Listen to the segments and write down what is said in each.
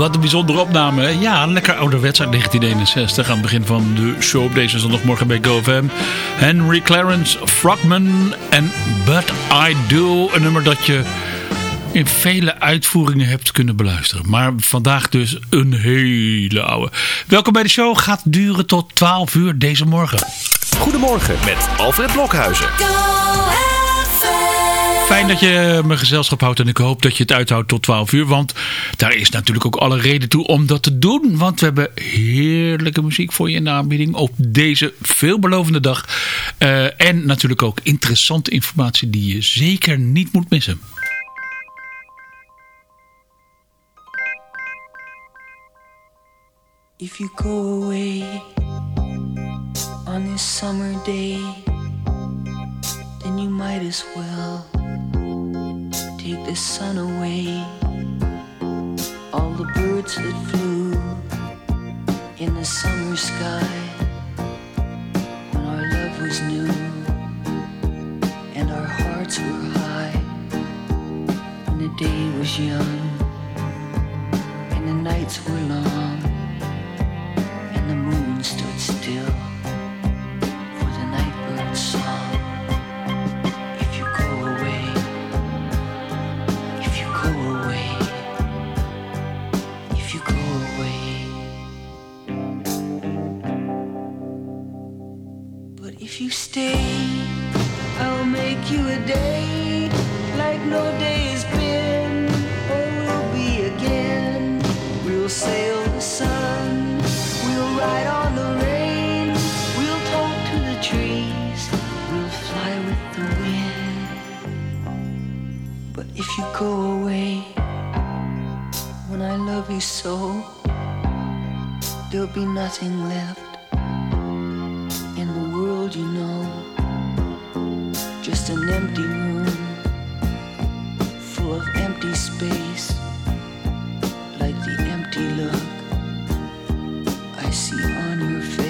Wat een bijzondere opname. Ja, lekker ouderwets uit 1961 aan het begin van de show op deze zondagmorgen bij GoFam. Henry Clarence Frogman en But I Do. Een nummer dat je in vele uitvoeringen hebt kunnen beluisteren. Maar vandaag dus een hele oude. Welkom bij de show. Gaat duren tot 12 uur deze morgen. Goedemorgen met Alfred Blokhuizen. Fijn dat je me gezelschap houdt en ik hoop dat je het uithoudt tot 12 uur. Want daar is natuurlijk ook alle reden toe om dat te doen. Want we hebben heerlijke muziek voor je in de aanbieding op deze veelbelovende dag. Uh, en natuurlijk ook interessante informatie die je zeker niet moet missen. If you go away on this summer day, then you might as well take the sun away. All the birds that flew in the summer sky when our love was new and our hearts were high. When the day was young and the nights were long you stay, I'll make you a day like no day has been. Oh, or will be again. We'll sail the sun, we'll ride on the rain, we'll talk to the trees, we'll fly with the wind. But if you go away when I love you so, there'll be nothing left you know, just an empty room full of empty space, like the empty look I see on your face.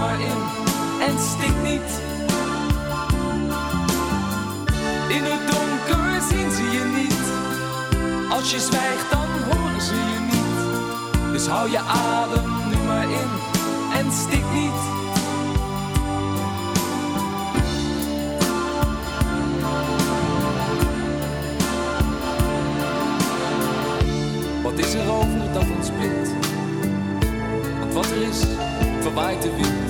maar in en stik niet. In het donker zien ze je niet. Als je zwijgt, dan horen ze je niet. Dus hou je adem nu maar in en stik niet. Wat is er over dat ons Wat Want wat er is, verwaait de wind.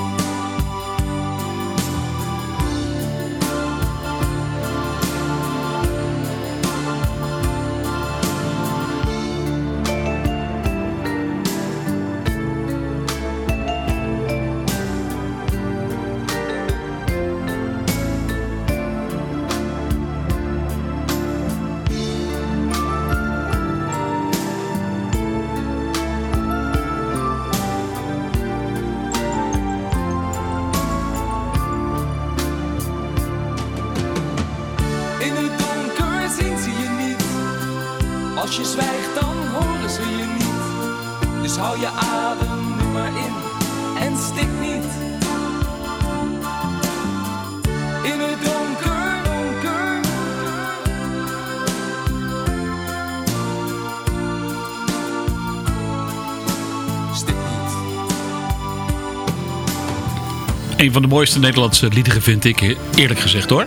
Een van de mooiste Nederlandse liederen vind ik, eerlijk gezegd hoor.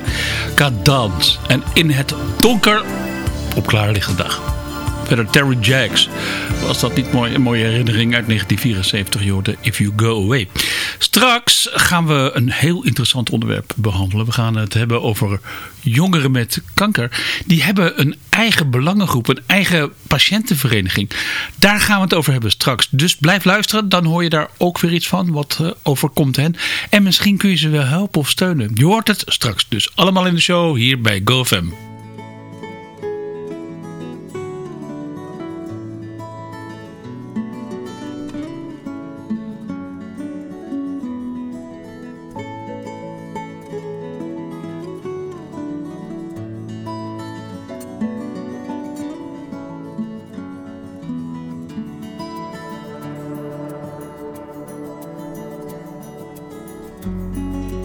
Cadans. En in het donker op klaarlichte dag. Verder Terry Jacks. Was dat niet mooi, een mooie herinnering uit 1974? Je hoorde If You Go Away. Straks gaan we een heel interessant onderwerp behandelen. We gaan het hebben over jongeren met kanker. Die hebben een eigen belangengroep, een eigen patiëntenvereniging. Daar gaan we het over hebben straks. Dus blijf luisteren, dan hoor je daar ook weer iets van wat uh, overkomt hen. En misschien kun je ze wel helpen of steunen. Je hoort het straks dus allemaal in de show hier bij GoFam.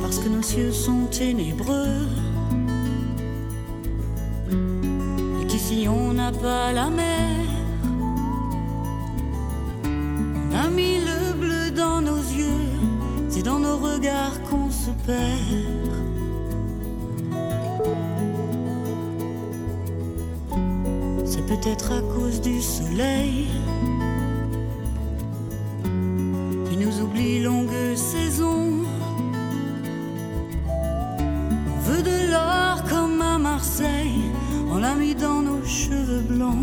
Parce que nos cieux sont ténébreux et qu'ici on n'a pas la mer. On a mis le bleu dans nos yeux, c'est dans nos regards qu'on se perd. C'est peut-être à cause du soleil qui nous oublie longue saison. On l'a mis dans nos cheveux blancs.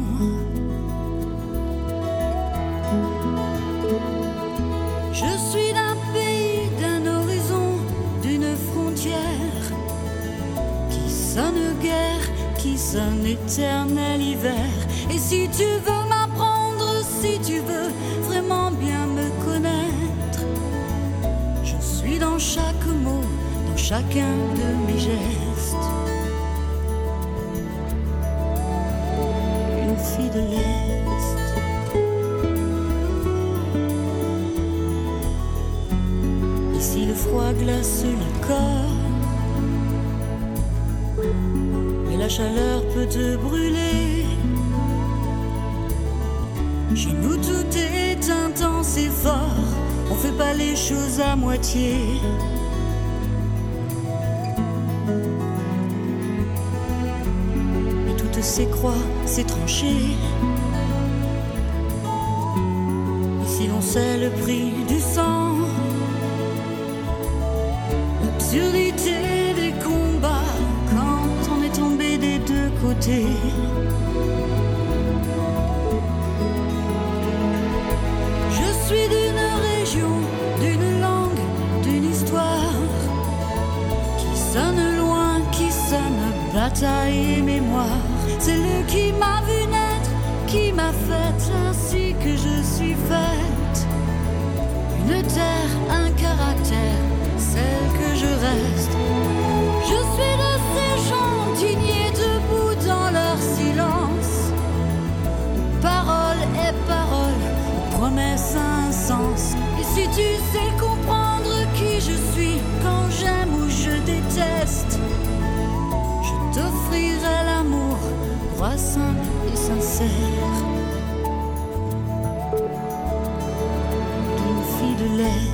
Je suis d'un pays, d'un horizon, d'une frontière qui sonne guerre, qui sonne éternel hiver. Et si tu veux m'apprendre, si tu veux vraiment bien me connaître, je suis dans chaque mot, dans chacun de mes gestes. Chaleur peut te brûler. Chez nous tout est intense et fort. On fait pas les choses à moitié. Et toutes ces croix, ces tranchées. Ici on sait le prix du sang. L'absurdité Je suis d'une région, d'une langue, d'une histoire qui sonne loin, qui sonne bataille et mémoire. C'est lui qui m'a vu naître, qui m'a faite ainsi que je suis faite. Une terre, un caractère, celle que je reste. Tu sais comprendre qui je suis quand j'aime ou je déteste, je t'offrirai l'amour, roi simple et sincère. D'une fille de l'Est.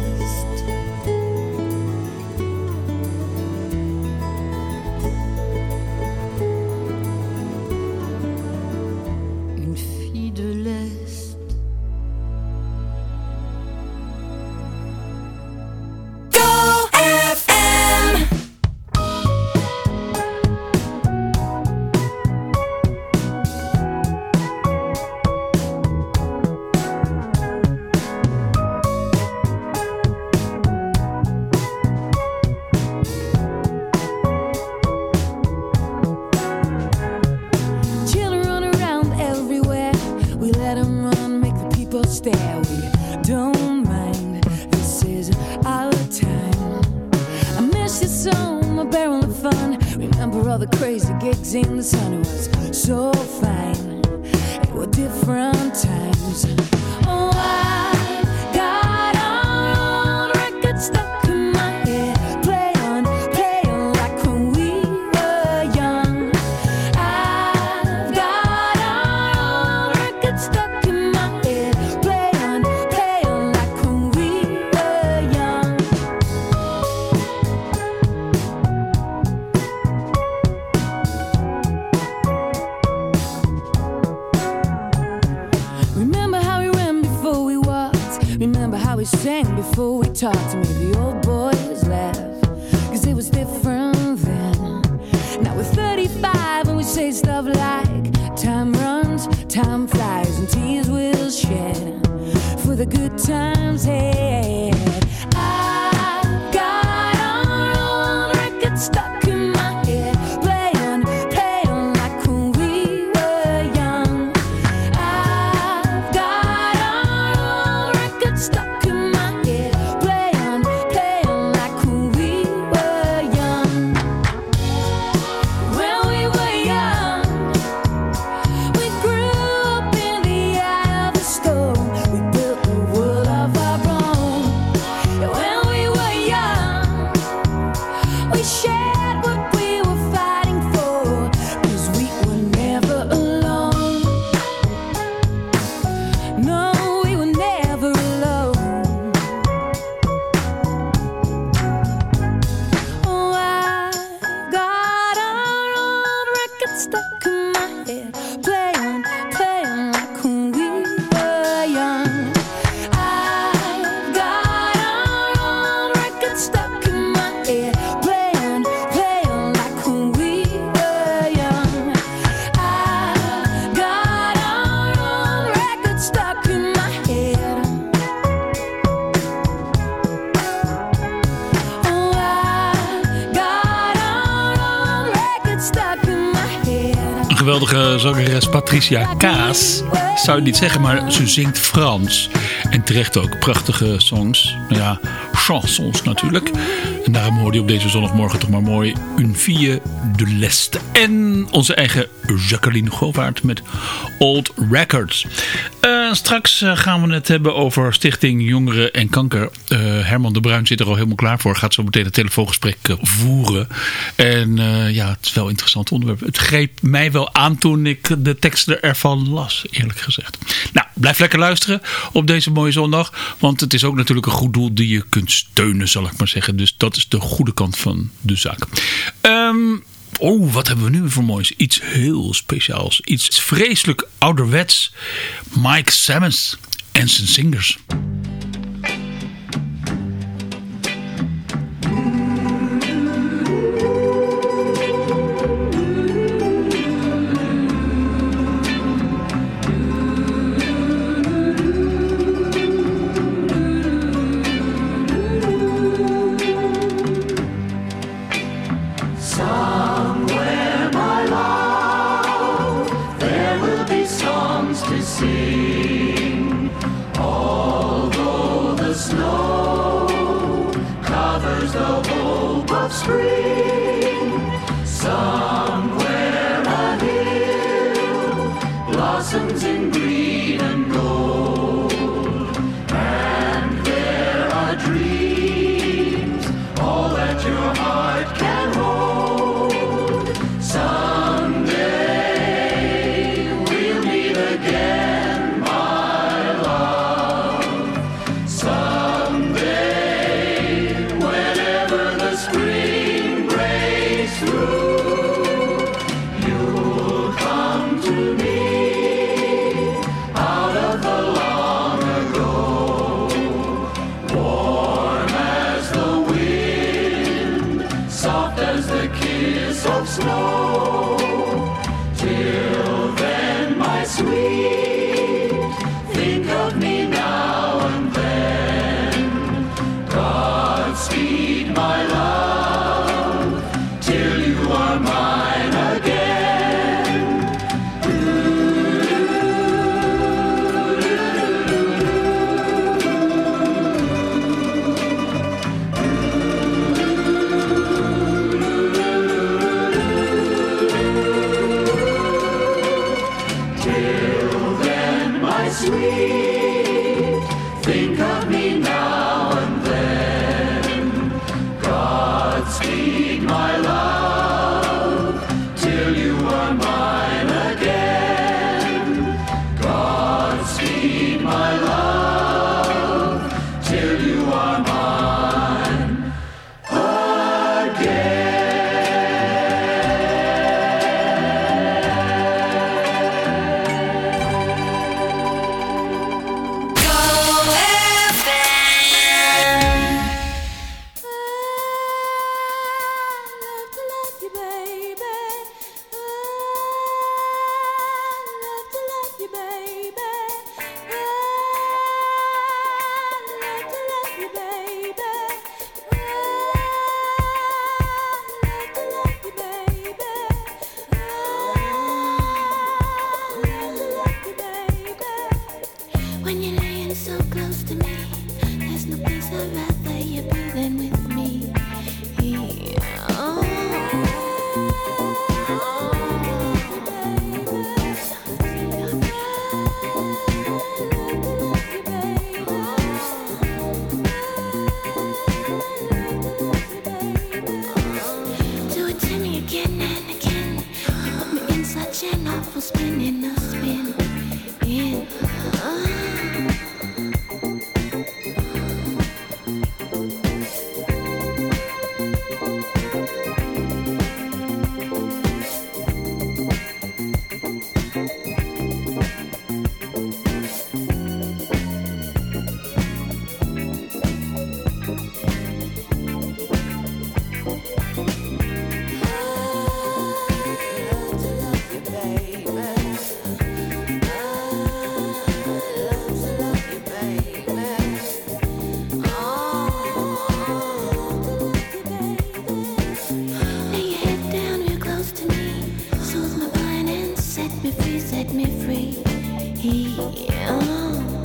Crazy gigs in the sun. It was so fine. It were different times. Oh, I geweldige Patricia Kaas. Zou je niet zeggen, maar ze zingt Frans. En terecht ook prachtige songs. Nou ja, chansons natuurlijk. En daarom hoorde je op deze zondagmorgen toch maar mooi Une fille de l'Est. En onze eigen Jacqueline Govaert met Old Records. Eh, straks eh, gaan we het hebben over Stichting Jongeren en Kanker. Eh, Herman de Bruin zit er al helemaal klaar voor. Gaat zo meteen een telefoongesprek voeren. En ja, het is wel een interessant onderwerp. Het greep mij wel aan toen ik de teksten ervan las, eerlijk gezegd. Nou, blijf lekker luisteren op deze mooie zondag. Want het is ook natuurlijk een goed doel die je kunt steunen, zal ik maar zeggen. Dus dat is de goede kant van de zaak. Ehm... Oh, wat hebben we nu voor moois? Iets heel speciaals. Iets vreselijk ouderwets. Mike Sammons en zijn zingers. Spring, set me free. Oh.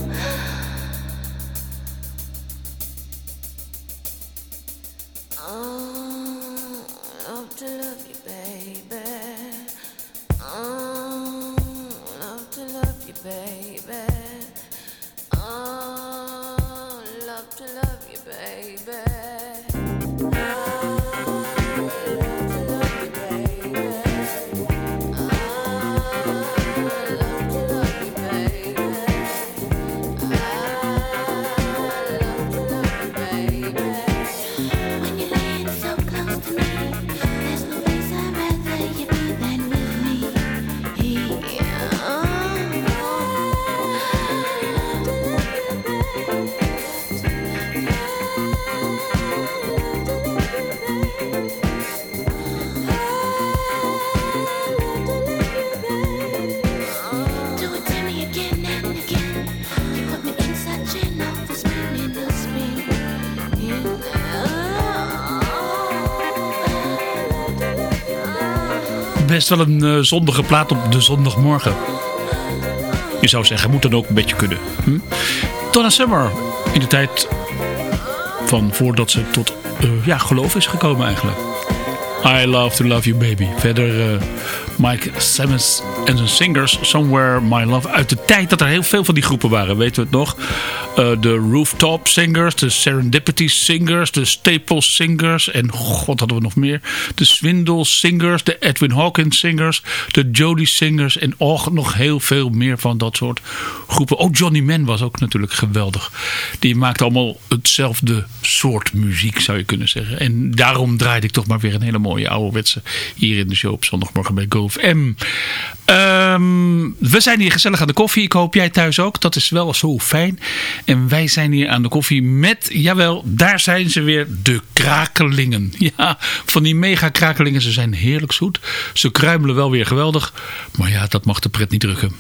Best wel een eh, zondige plaat op de zondagmorgen. Je zou zeggen, moet dan ook een beetje kunnen. Hm? Donna Summer, in de tijd van voordat ze tot uh, ja, geloof is gekomen eigenlijk. I Love to Love You Baby. Verder uh, Mike Simmons en zijn singers Somewhere My Love. Uit de tijd dat er heel veel van die groepen waren. Weten we het nog? Uh, de Rooftop Singers, de Serendipity Singers, de Staples Singers. En god hadden we nog meer. De Swindle Singers, de Edwin Hawkins Singers, de Jody Singers. En och, nog heel veel meer van dat soort groepen. Ook Johnny Man was ook natuurlijk geweldig. Die maakte allemaal hetzelfde soort muziek zou je kunnen zeggen. En daarom draaide ik toch maar weer een hele mooie ouderwetse hier in de show op zondagmorgen bij GoFM. Um, we zijn hier gezellig aan de koffie. Ik hoop jij thuis ook. Dat is wel zo fijn. En wij zijn hier aan de koffie met, jawel, daar zijn ze weer, de krakelingen. Ja, van die mega krakelingen. Ze zijn heerlijk zoet. Ze kruimelen wel weer geweldig. Maar ja, dat mag de pret niet drukken.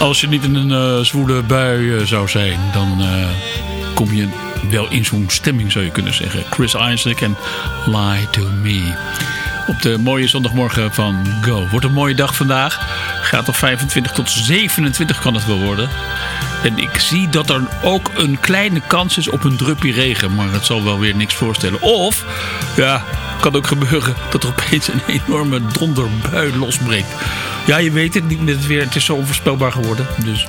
Als je niet in een eh, zwoele bui eh, zou zijn, dan eh, kom je wel in zo'n stemming, zou je kunnen zeggen. Chris Isaac en Lie to Me. Op de mooie zondagmorgen van Go. Wordt een mooie dag vandaag. Gaat op 25 tot 27 kan het wel worden. En ik zie dat er ook een kleine kans is op een druppie regen. Maar het zal wel weer niks voorstellen. Of, ja, kan ook gebeuren dat er opeens een enorme donderbui losbreekt. Ja, je weet het niet met het weer. Het is zo onvoorspelbaar geworden. Dus.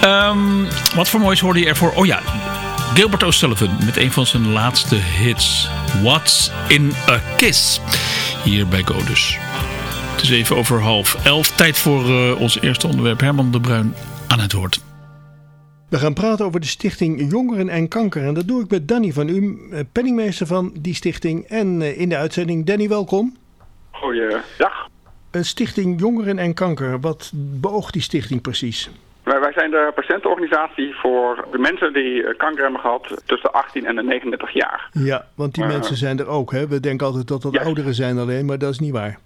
Ehm, wat voor moois hoorde je ervoor? Oh ja, Gilbert O'Sullivan met een van zijn laatste hits. What's in a Kiss. Hier bij Go dus. Het is even over half elf. Tijd voor eh, ons eerste onderwerp. Herman de Bruin aan het woord. We gaan praten over de stichting Jongeren en Kanker. En dat doe ik met Danny van U, eh, penningmeester van die stichting. En eh, in de uitzending, Danny, welkom. Goeiedag. Stichting Jongeren en Kanker. Wat beoogt die stichting precies? Wij, zijn de patiëntenorganisatie voor de mensen die eh, kanker hebben gehad tussen de 18 en de 39 jaar. Ja, want die Eh. mensen zijn er ook. Hè? We denken altijd dat dat ouderen zijn alleen, maar dat is niet waar.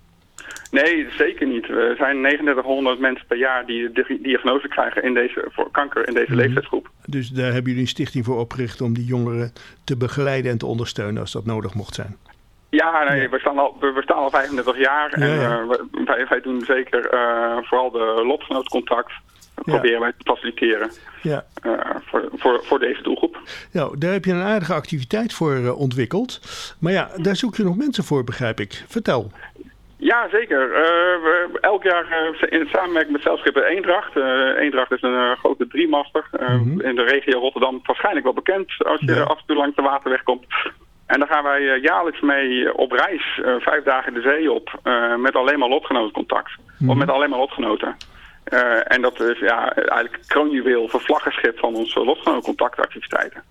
Nee, zeker niet. Er zijn 3900 mensen per jaar die de diagnose krijgen in deze, voor kanker in deze Mhm. leeftijdsgroep. Dus daar hebben jullie een stichting voor opgericht om die jongeren te begeleiden en te ondersteunen als dat nodig mocht zijn. Ja, nee, We, staan al, we, we staan al 35 jaar en Ja, eh, wij, wij doen zeker eh, vooral de lotgenootcontact. Ja. Proberen wij te faciliteren Ja. eh, voor, voor, voor deze doelgroep. Nou, daar heb je een aardige activiteit voor ontwikkeld. Maar ja, daar zoek je nog mensen voor, begrijp ik. Vertel. Ja, zeker. We, elk jaar in samenwerking met Zeilschipper Eendracht. Eendracht is een grote driemaster eh, in de regio Rotterdam. Waarschijnlijk wel bekend als je af en toe langs de waterweg komt. En daar gaan wij eh, jaarlijks mee op reis, eh, vijf dagen de zee op, eh, met alleen maar lotgenotencontact. Of met alleen maar lotgenoten. Eh, en dat is ja, eigenlijk kroonjuweel, verslaggenschip van onze lotgenotencontactactiviteiten.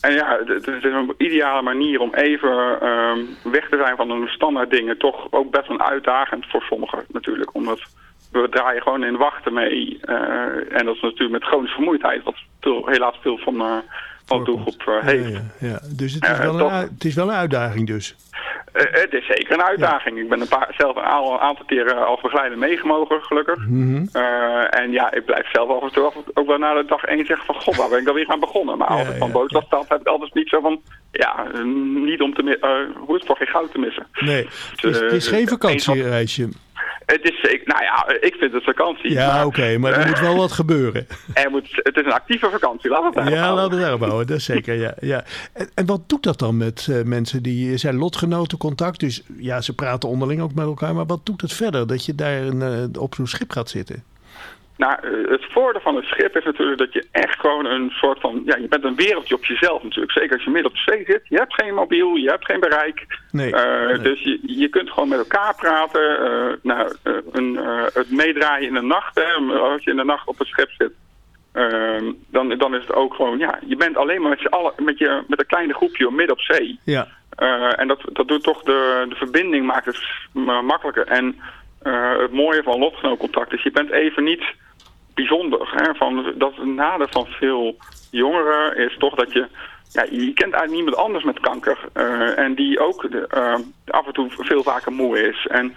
En ja, het is een ideale manier om even ehm, weg te zijn van de standaard dingen. Toch ook best wel uitdagend voor sommigen natuurlijk. Omdat we draaien gewoon in wachten mee. eh, en dat is natuurlijk met chronische vermoeidheid. Wat veel, helaas veel van, eh, de doelgroep eh, heeft. Ja. Dus het is, Eh, wel een, toch- het is wel een uitdaging dus. Eh, het is zeker een uitdaging. Ik ben een paar, zelf een aantal, aantal keren als begeleider meegemogen, gelukkig. Mhm. Eh, en ja, ik blijf zelf af en toe ook wel na de dag één zeggen van... God, waar ben ik dan weer aan begonnen? Maar als ik van ja, stad, heb ik altijd niet zo van... Ja, eh, niet om te missen... hoe is het voor geen goud te missen? Nee, het is, het is Eh, geen een vakantiereisje. Het is zeker... Nou ja, ik vind het vakantie. Ja, oké, maar er moet wel wat gebeuren. Er moet, het is een actieve vakantie, laten we het daarop Ja, laten we daarop houden, dat is zeker. Ja, ja. En, en wat doet dat dan met eh, mensen die zijn lotgenoten contact? Dus ja, ze praten onderling ook met elkaar, maar wat doet het verder dat je daar een, eh, op zo'n schip gaat zitten? Nou, eh, het voordeel van het schip is natuurlijk dat je echt gewoon een soort van... Ja, je bent een wereldje op jezelf natuurlijk. Zeker als je midden op de zee zit. Je hebt geen mobiel, je hebt geen bereik. Nee. Eh, nee. Dus je, je kunt gewoon met elkaar praten. eh, nou, een, het meedraaien in de nacht. Hè, als je in de nacht op het schip zit. ehm, dan, dan is het ook gewoon... Ja, je bent alleen maar met, z'n allen, met, je, met een kleine groepje midden op zee. Ja. En dat, dat doet toch de, de verbinding maakt het m- makkelijker. En eh, het mooie van lotgenootcontact is, je bent even niet bijzonder. Hè? Van, dat het nadeel van veel jongeren is toch dat je... Ja, je kent eigenlijk niemand anders met kanker. eh, en die ook de, eh, af en toe veel vaker moe is. En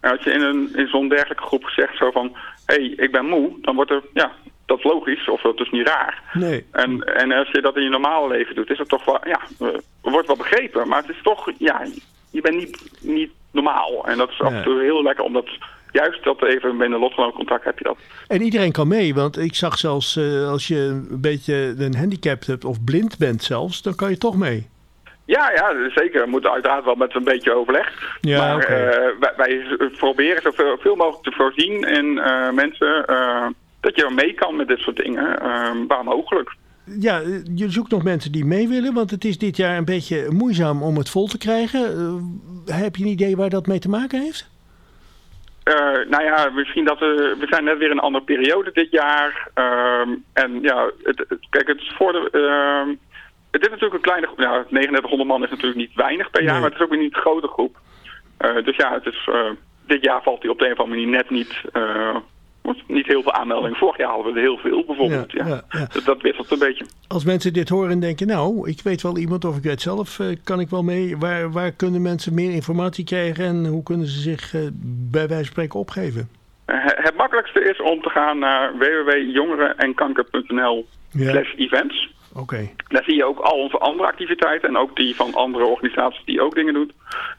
als je in, een, in zo'n dergelijke groep zegt zo van... Hé, hey, ik ben moe, dan wordt er... Ja, dat is logisch, of dat is niet raar. Nee. En, en als je dat in je normale leven doet, is het toch wel, ja, wordt wel begrepen. Maar het is toch, ja, je bent niet, niet normaal. En dat is af en toe heel lekker, omdat juist dat even binnen lotgenootcontact heb je dat. En iedereen kan mee, want ik zag zelfs eh, als je een beetje een handicap hebt of blind bent zelfs, dan kan je toch mee. Ja, ja, zeker. We moeten uiteraard wel met een beetje overleg. Ja, maar eh, wij, wij proberen zoveel veel mogelijk te voorzien in eh, mensen dat je mee kan met dit soort dingen, waar mogelijk. Ja, eh, je zoekt nog mensen die mee willen, want het is dit jaar een beetje moeizaam om het vol te krijgen. Eh, heb je een idee waar dat mee te maken heeft? Eh, nou ja, misschien dat we... We zijn net weer in een andere periode dit jaar. Ehm, en ja, het, het- kijk, het is voor de... ehm, het is natuurlijk een kleine groep. Nou, 3900 man is natuurlijk niet weinig per jaar, Nee. maar het is ook weer niet een grote groep. Dus ja, het is, dit jaar valt hij op de een of andere manier net niet... niet heel veel aanmeldingen. Vorig jaar hadden we er heel veel bijvoorbeeld. Ja, Ja, ja, ja. Dat, wisselt een beetje. Als mensen dit horen en denken, nou, ik weet wel iemand of ik weet zelf, eh, kan ik wel mee. Waar, waar kunnen mensen meer informatie krijgen en hoe kunnen ze zich eh, bij wijze van spreken opgeven? Eh, het makkelijkste is om te gaan naar www.jongerenenkanker.nl slash events. Oké. Daar zie je ook al onze andere activiteiten en ook die van andere organisaties die ook dingen doen.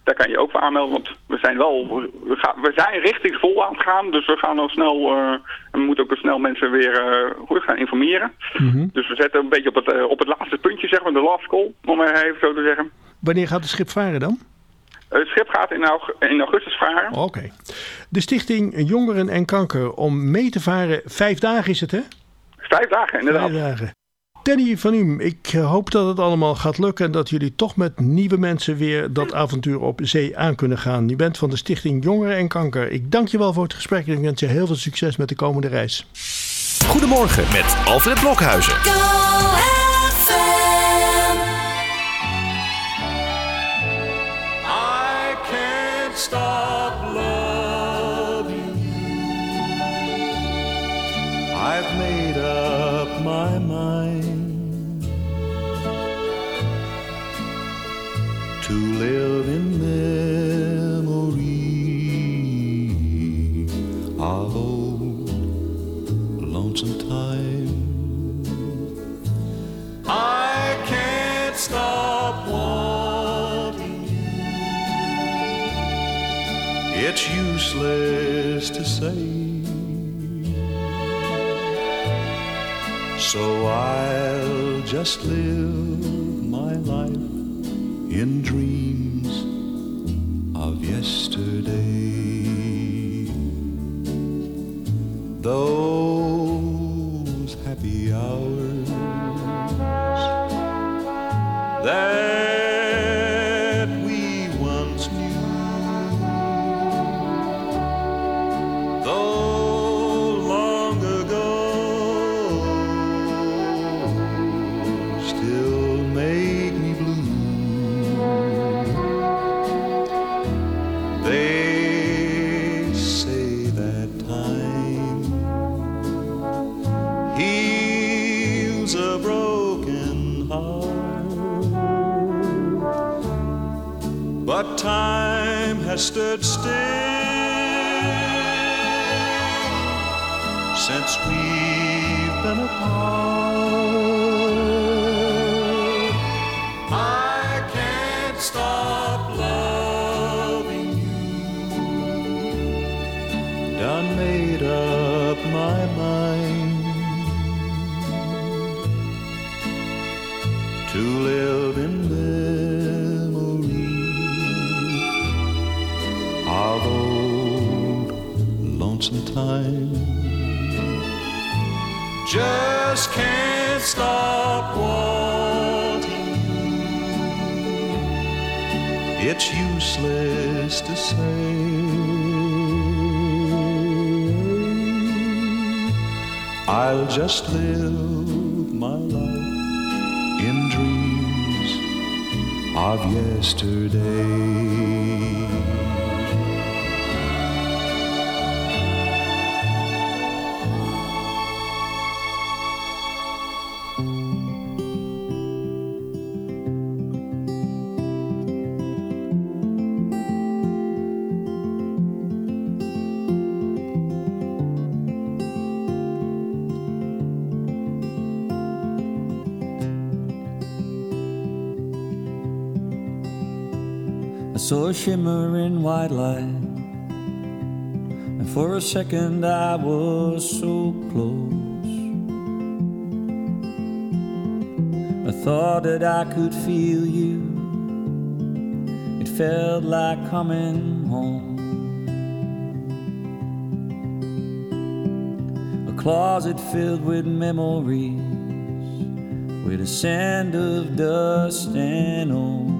Daar kan je ook voor aanmelden, want we zijn wel, we, gaan, we zijn richting vol aan het gaan, dus we gaan al snel, en we moeten ook snel mensen weer eh, goed gaan informeren. Mhm. Dus we zetten een beetje op het, eh, op het laatste puntje, zeg maar, de last call, om maar even zo te zeggen. Wanneer gaat het schip varen dan? Het schip gaat in, aug- in augustus varen. Oké. De stichting Jongeren en Kanker om mee te varen, vijf dagen is het hè? Vijf dagen, inderdaad. Vijf dagen. Danny van U, ik eh, hoop dat het allemaal gaat lukken en dat jullie toch met nieuwe mensen weer dat avontuur op zee aan kunnen gaan. Je bent van de Stichting Jongeren en Kanker. Ik dank je wel voor het gesprek en ik wens je heel veel succes met de komende reis. Goedemorgen met Alfred Blokhuizen. It's useless to say. So I'll just live my life in dreams of yesterday. Those Stood still. I'll just live my life in dreams of yesterday. Shimmering white light, and for a second I was so close. I thought that I could feel you, it felt like coming home. A closet filled with memories, with a sand of dust and old.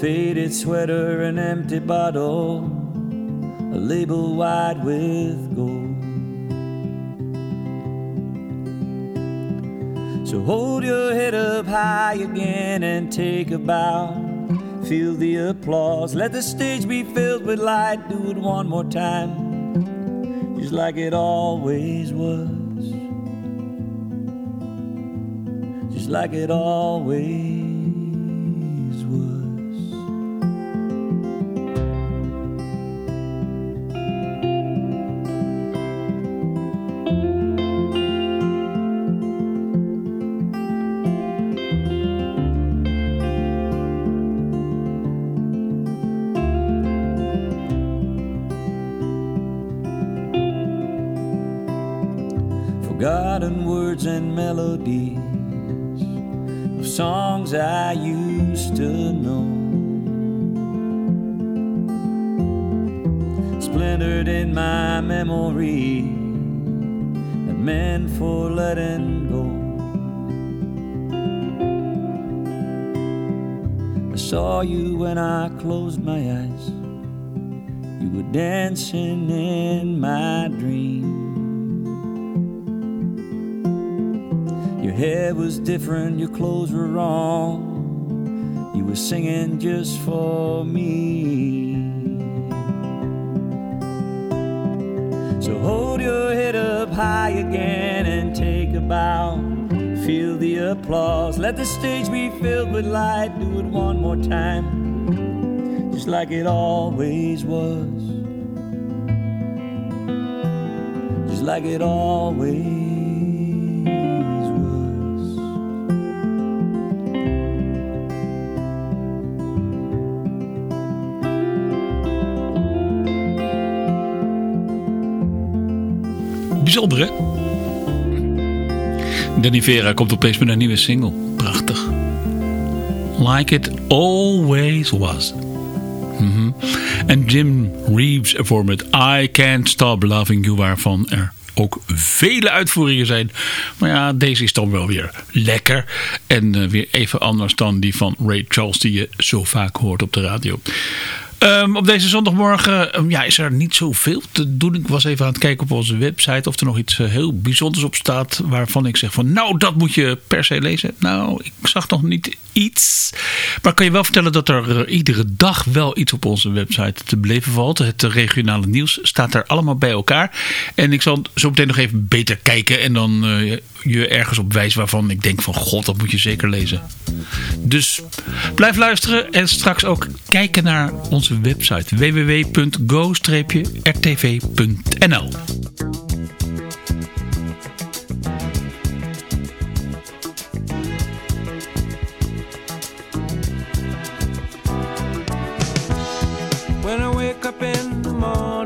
Faded sweater, an empty bottle, a label wide with gold. So hold your head up high again and take a bow. Feel the applause. Let the stage be filled with light. Do it one more time, just like it always was. Just like it always melodies of songs I used to know. Splintered in my memory, and meant for letting go. I saw you when I closed my eyes. You were dancing in my dream. Was different, your clothes were wrong. You were singing just for me. So hold your head up high again and take a bow. Feel the applause. Let the stage be filled with light. Do it one more time, just like it always was. Just like it always Bijzonder, hè? Danny Vera komt opeens met een nieuwe single. Prachtig. Like it always was. Mhm. En Jim Reeves ervoor met I Can't Stop Loving You, waarvan er ook vele uitvoeringen zijn. Maar ja, deze is dan wel weer lekker. En eh, weer even anders dan die van Ray Charles, die je zo vaak hoort op de radio. Ehm, op deze zondagmorgen ehm, ja, is er niet zoveel te doen. Ik was even aan het kijken op onze website of er nog iets eh, heel bijzonders op staat. Waarvan ik zeg van nou dat moet je per se lezen. Nou ik zag nog niet iets. Maar kan je wel vertellen dat er eh, iedere dag wel iets op onze website te beleven valt. Het regionale nieuws staat er allemaal bij elkaar. En ik zal zo meteen nog even beter kijken. En dan eh, je ergens op wijs waarvan ik denk van god dat moet je zeker lezen. Dus blijf luisteren en straks ook kijken naar onze website www.go-rtv.nl When I in the morning,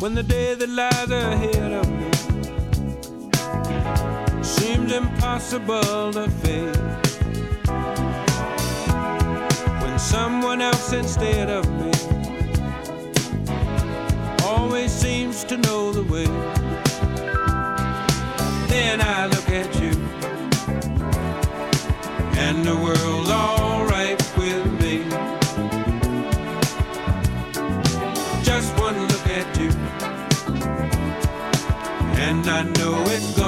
When the day that lies ahead of me seems impossible to face. When someone else instead of me always seems to know the way. Then I look at you, and the world's alright I know it's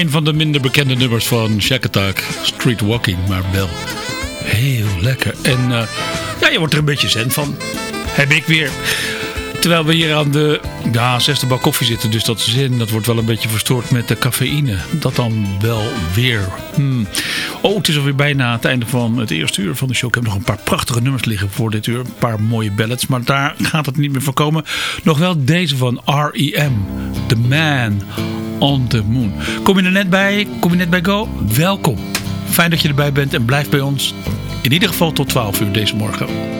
Een van de minder bekende nummers van Shack Attack, Street Walking, maar wel heel lekker. En uh, ja, je wordt er een beetje zen van. Heb ik weer. Terwijl we hier aan de ja, zesde bak koffie zitten. Dus dat zin dat wordt wel een beetje verstoord met de cafeïne. Dat dan wel weer. Hmm. Oh, het is alweer bijna het einde van het eerste uur van de show. Ik heb nog een paar prachtige nummers liggen voor dit uur. Een paar mooie ballads. Maar daar gaat het niet meer van komen. Nog wel deze van R.E.M. The Man on the Moon. Kom je er net bij? Kom je net bij Go? Welkom. Fijn dat je erbij bent en blijf bij ons. In ieder geval tot 12 uur deze morgen.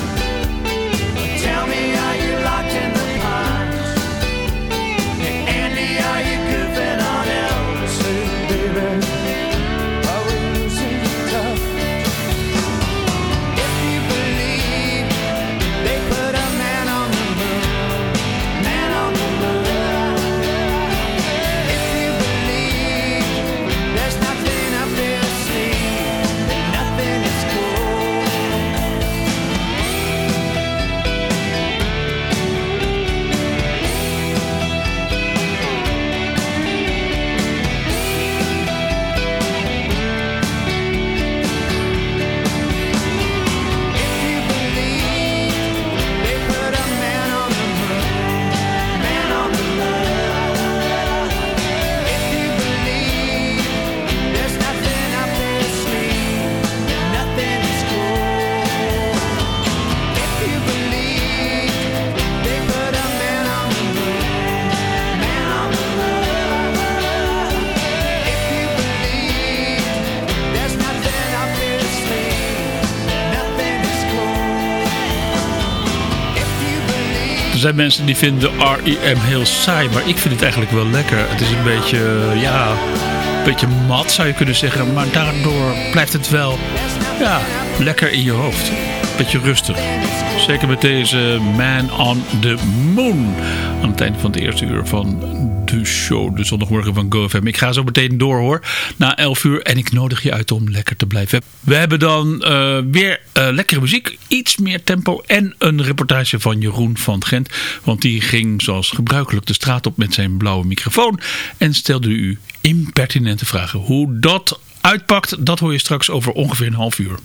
Zijn mensen die vinden R.E.M. heel saai, maar ik vind het eigenlijk wel lekker. Het is een beetje, ja, een beetje mat zou je kunnen zeggen, maar daardoor blijft het wel, ja, lekker in je hoofd. Beetje rustig. Zeker met deze Man on the Moon. Aan het einde van het eerste uur van de show. De zondagmorgen van GoFM. Ik ga zo meteen door hoor. Na 11 uur. En ik nodig je uit om lekker te blijven. We hebben dan uh, weer uh, lekkere muziek. Iets meer tempo. En een reportage van Jeroen van Gent. Want die ging zoals gebruikelijk de straat op met zijn blauwe microfoon. En stelde u impertinente vragen. Hoe dat uitpakt, dat hoor je straks over ongeveer een half uur.